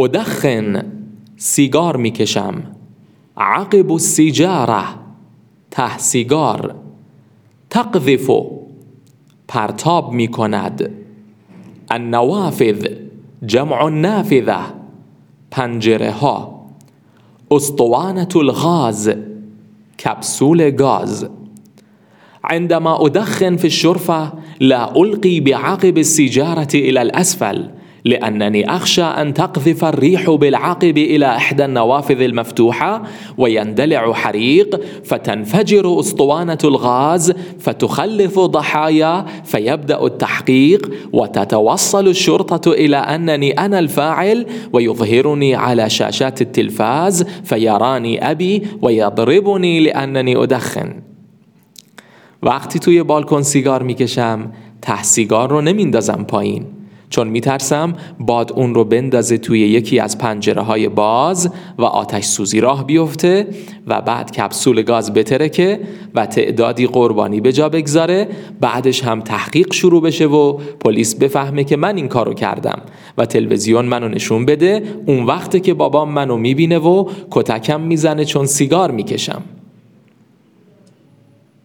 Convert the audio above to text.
أدخن سیگار میکشم عقب السیجاره ته سیگار تقذف پرتاب می کند النوافذ جمع نافذه پنجره ها أسطوانة الغاز كبسول غاز. عندما أدخن في الشرفة لا ألقي بعقب السيجارة إلى الأسفل. لأنني أخشى أن تقذف الريح بالعقب إلى إحدى النوافذ المفتوحة ويندلع حريق فتنفجر أسطوانة الغاز فتخلف ضحايا فيبدأ التحقيق وتتوصل الشرطة إلى أنني أنا الفاعل ويظهرني على شاشات التلفاز فيراني أبي ويضربني لأنني أدخن. وقتی توی بالکن سیگار میکشم ته رو نمیندازم پایین. چون میترسم باد اون رو بندازه توی یکی از پنجره های باز و آتش سوزی راه بیفته و بعد کپسول گاز بترکه و تعدادی قربانی به جا بگذاره. بعدش هم تحقیق شروع بشه و پلیس بفهمه که من این کارو کردم و تلویزیون منو نشون بده. اون وقته که بابام منو می‌بینه و کتکم می‌زنه چون سیگار می‌کشم.